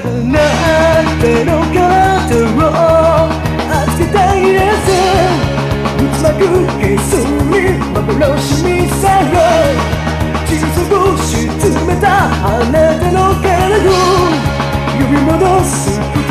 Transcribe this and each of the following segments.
手の体を預けたいです。渦巻くゲスに幻見せろ地図を沈めたあなたの体を。呼び戻す。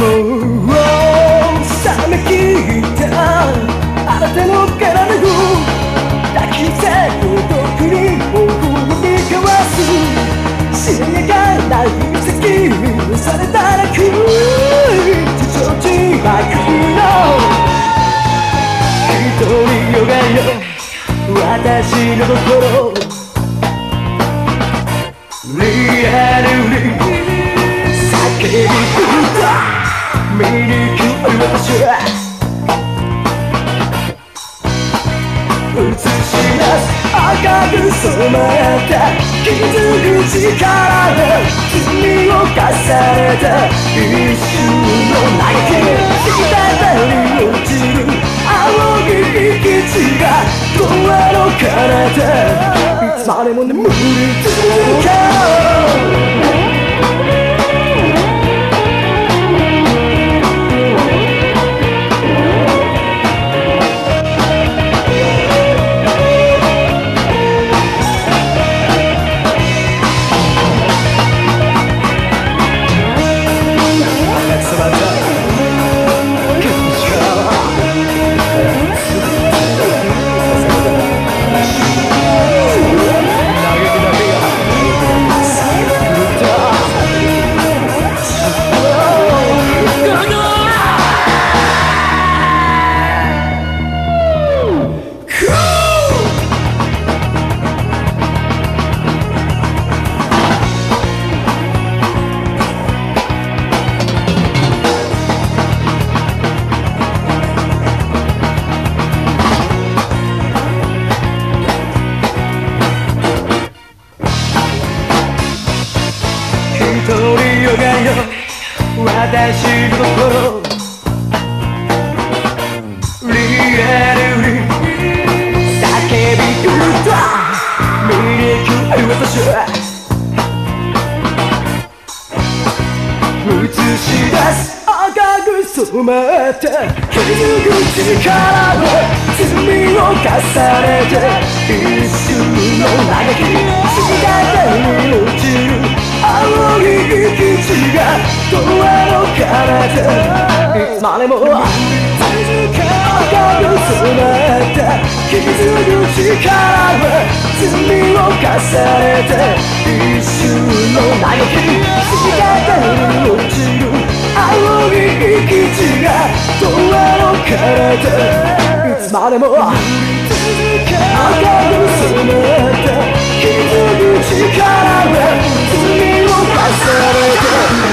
もう冷めきったあなたの体を抱き寄せ孤独に僕を見交わすしなやかな指先にされたらく地上地幕の一人よがよ私の心。リアルに見に来る私は映し出す赤く染まった傷口から罪を重ねた一瞬の嘆き滴り落ちる青い息地が永遠の彼方いつまでも眠り続け私の心リアルに叫び歌見に来る私は映し出す赤く染まった傷口から罪を重ねて一瞬の嘆き滴り落ちる青い息地が永遠の彼方いつまでも赤く染まった傷口から罪を重ねて一瞬の嘆き滴り落ちる青い息地が永遠の彼方いつまでも赤く染まった傷口から罪を重ねて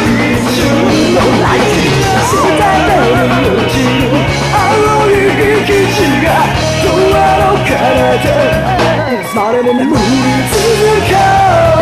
永遠の彼方いつまでも眠り続け